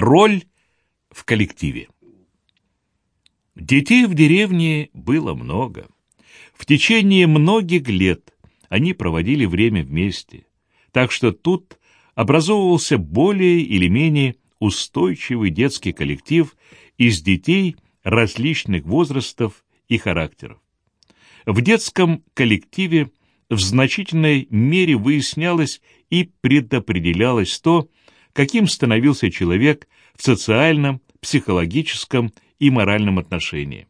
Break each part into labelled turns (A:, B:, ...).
A: Роль в коллективе. Детей в деревне было много. В течение многих лет они проводили время вместе, так что тут образовывался более или менее устойчивый детский коллектив из детей различных возрастов и характеров. В детском коллективе в значительной мере выяснялось и предопределялось то, каким становился человек в социальном, психологическом и моральном отношении.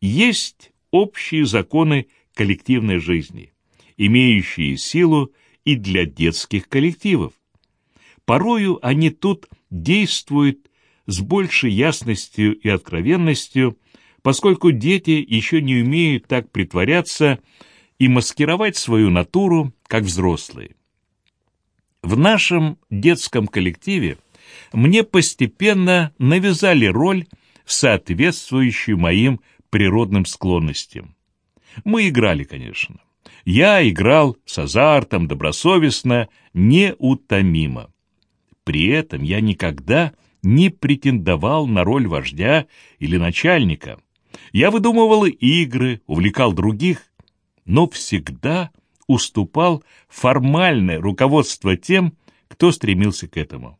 A: Есть общие законы коллективной жизни, имеющие силу и для детских коллективов. Порою они тут действуют с большей ясностью и откровенностью, поскольку дети еще не умеют так притворяться и маскировать свою натуру, как взрослые. В нашем детском коллективе мне постепенно навязали роль, соответствующую моим природным склонностям. Мы играли, конечно. Я играл с азартом, добросовестно, неутомимо. При этом я никогда не претендовал на роль вождя или начальника. Я выдумывал игры, увлекал других, но всегда уступал формальное руководство тем, кто стремился к этому.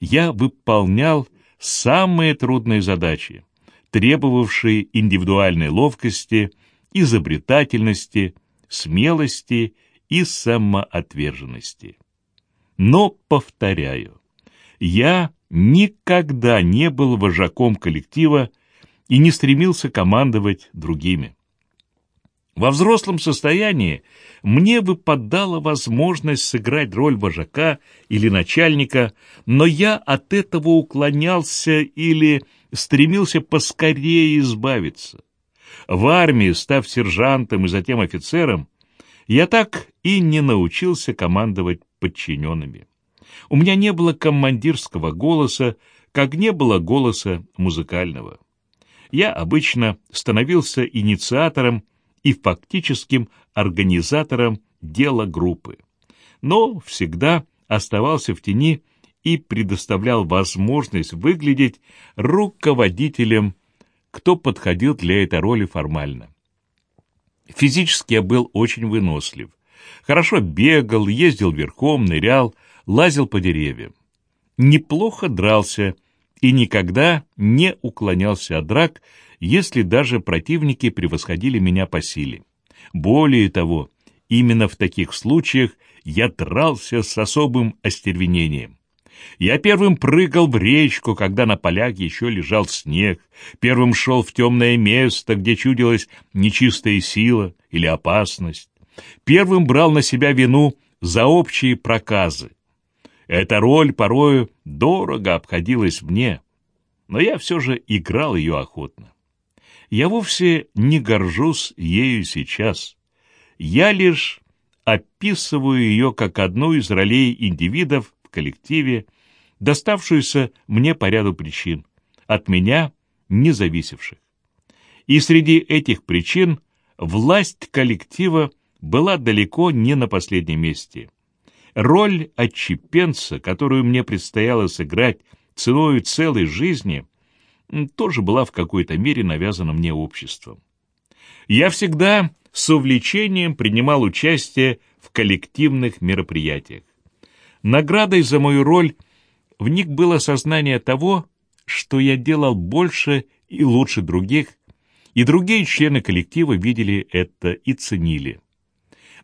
A: Я выполнял самые трудные задачи, требовавшие индивидуальной ловкости, изобретательности, смелости и самоотверженности. Но, повторяю, я никогда не был вожаком коллектива и не стремился командовать другими. Во взрослом состоянии мне выпадала возможность сыграть роль вожака или начальника, но я от этого уклонялся или стремился поскорее избавиться. В армии, став сержантом и затем офицером, я так и не научился командовать подчиненными. У меня не было командирского голоса, как не было голоса музыкального. Я обычно становился инициатором и фактическим организатором дела группы, но всегда оставался в тени и предоставлял возможность выглядеть руководителем, кто подходил для этой роли формально. Физически я был очень вынослив. Хорошо бегал, ездил верхом, нырял, лазил по деревьям. Неплохо дрался и никогда не уклонялся от драк, если даже противники превосходили меня по силе. Более того, именно в таких случаях я дрался с особым остервенением. Я первым прыгал в речку, когда на полях еще лежал снег, первым шел в темное место, где чудилась нечистая сила или опасность, первым брал на себя вину за общие проказы. Эта роль порою дорого обходилась мне, но я все же играл ее охотно. Я вовсе не горжусь ею сейчас. Я лишь описываю ее как одну из ролей индивидов в коллективе, доставшуюся мне по ряду причин, от меня не зависевших. И среди этих причин власть коллектива была далеко не на последнем месте. Роль отчепенца, которую мне предстояло сыграть ценой целой жизни, тоже была в какой-то мере навязана мне обществом. Я всегда с увлечением принимал участие в коллективных мероприятиях. Наградой за мою роль в них было сознание того, что я делал больше и лучше других, и другие члены коллектива видели это и ценили.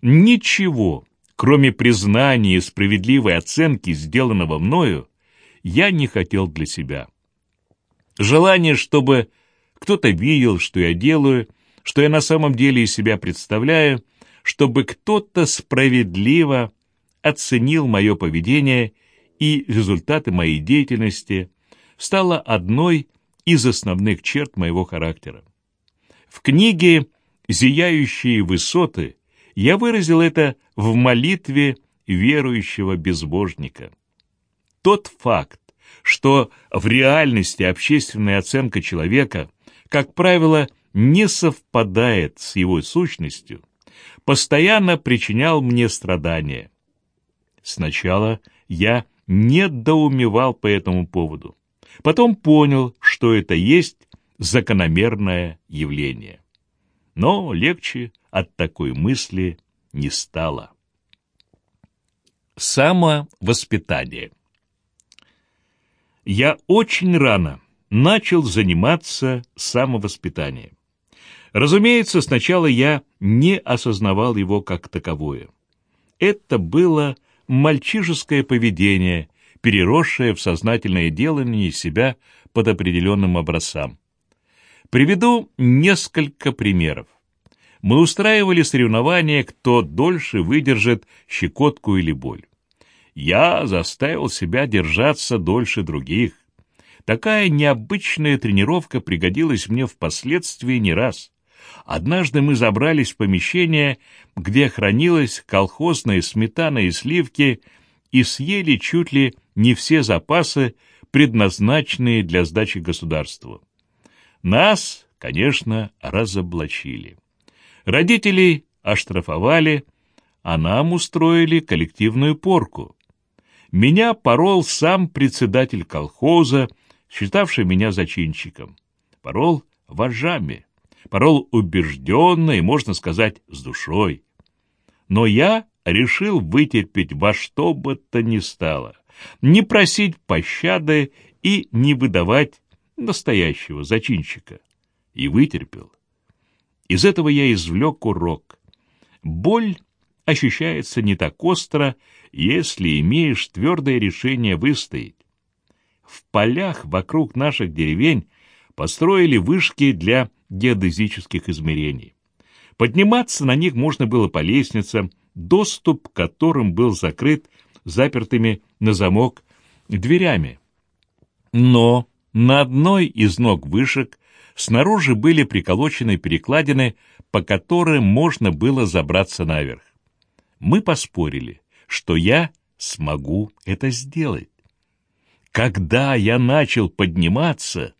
A: Ничего, кроме признания и справедливой оценки сделанного мною, я не хотел для себя. Желание, чтобы кто-то видел, что я делаю, что я на самом деле из себя представляю, чтобы кто-то справедливо оценил мое поведение и результаты моей деятельности, стало одной из основных черт моего характера. В книге «Зияющие высоты» я выразил это в молитве верующего безбожника. Тот факт, что в реальности общественная оценка человека, как правило, не совпадает с его сущностью, постоянно причинял мне страдания. Сначала я недоумевал по этому поводу. Потом понял, что это есть закономерное явление. Но легче от такой мысли не стало. Самовоспитание Я очень рано начал заниматься самовоспитанием. Разумеется, сначала я не осознавал его как таковое. Это было мальчишеское поведение, переросшее в сознательное делание себя под определенным образцам. Приведу несколько примеров. Мы устраивали соревнования, кто дольше выдержит щекотку или боль. Я заставил себя держаться дольше других. Такая необычная тренировка пригодилась мне впоследствии не раз. Однажды мы забрались в помещение, где хранилась колхозная сметана и сливки, и съели чуть ли не все запасы, предназначенные для сдачи государству. Нас, конечно, разоблачили. Родителей оштрафовали, а нам устроили коллективную порку. Меня порол сам председатель колхоза, считавший меня зачинщиком. Порол вожами, порол убежденно и, можно сказать, с душой. Но я решил вытерпеть во что бы то ни стало, не просить пощады и не выдавать настоящего зачинщика. И вытерпел. Из этого я извлек урок. Боль ощущается не так остро, если имеешь твердое решение выстоять. В полях вокруг наших деревень построили вышки для геодезических измерений. Подниматься на них можно было по лестницам, доступ к которым был закрыт запертыми на замок дверями. Но на одной из ног вышек снаружи были приколочены перекладины, по которым можно было забраться наверх. Мы поспорили, что я смогу это сделать. Когда я начал подниматься,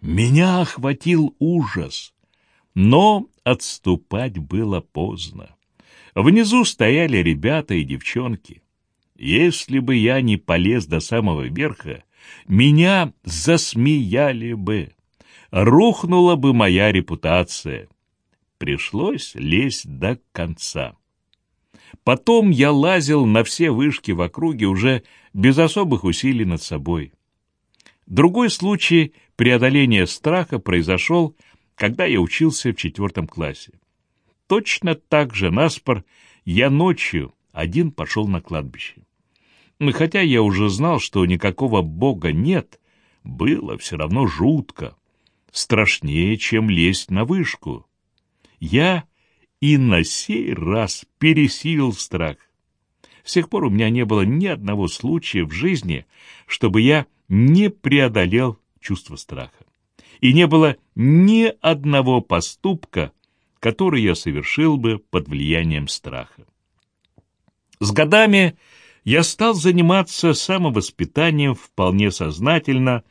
A: меня охватил ужас, но отступать было поздно. Внизу стояли ребята и девчонки. Если бы я не полез до самого верха, меня засмеяли бы. Рухнула бы моя репутация. Пришлось лезть до конца. Потом я лазил на все вышки в округе уже без особых усилий над собой. Другой случай преодоления страха произошел, когда я учился в четвертом классе. Точно так же наспор я ночью один пошел на кладбище. Хотя я уже знал, что никакого Бога нет, было все равно жутко, страшнее, чем лезть на вышку. Я и на сей раз пересилил страх. С тех пор у меня не было ни одного случая в жизни, чтобы я не преодолел чувство страха. И не было ни одного поступка, который я совершил бы под влиянием страха. С годами я стал заниматься самовоспитанием вполне сознательно,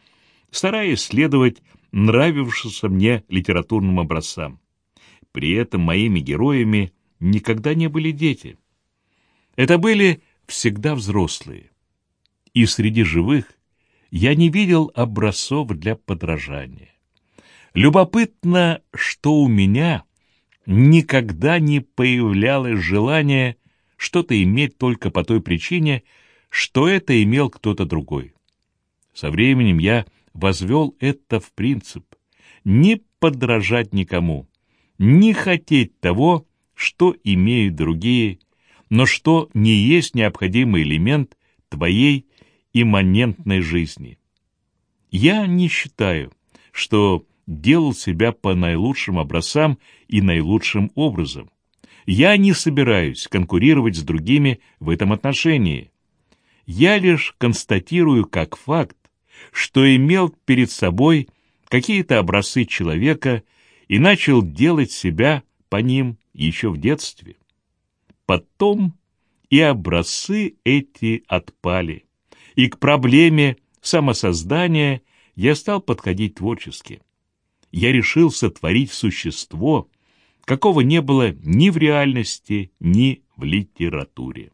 A: стараясь следовать нравившимся мне литературным образцам. При этом моими героями никогда не были дети. Это были всегда взрослые. И среди живых я не видел образцов для подражания. Любопытно, что у меня никогда не появлялось желание что-то иметь только по той причине, что это имел кто-то другой. Со временем я возвел это в принцип — не подражать никому, не хотеть того, что имеют другие, но что не есть необходимый элемент твоей имманентной жизни. Я не считаю, что делал себя по наилучшим образцам и наилучшим образом. Я не собираюсь конкурировать с другими в этом отношении. Я лишь констатирую как факт, что имел перед собой какие-то образцы человека и начал делать себя по ним еще в детстве. Потом и образцы эти отпали, и к проблеме самосоздания я стал подходить творчески. Я решил сотворить существо, какого не было ни в реальности, ни в литературе.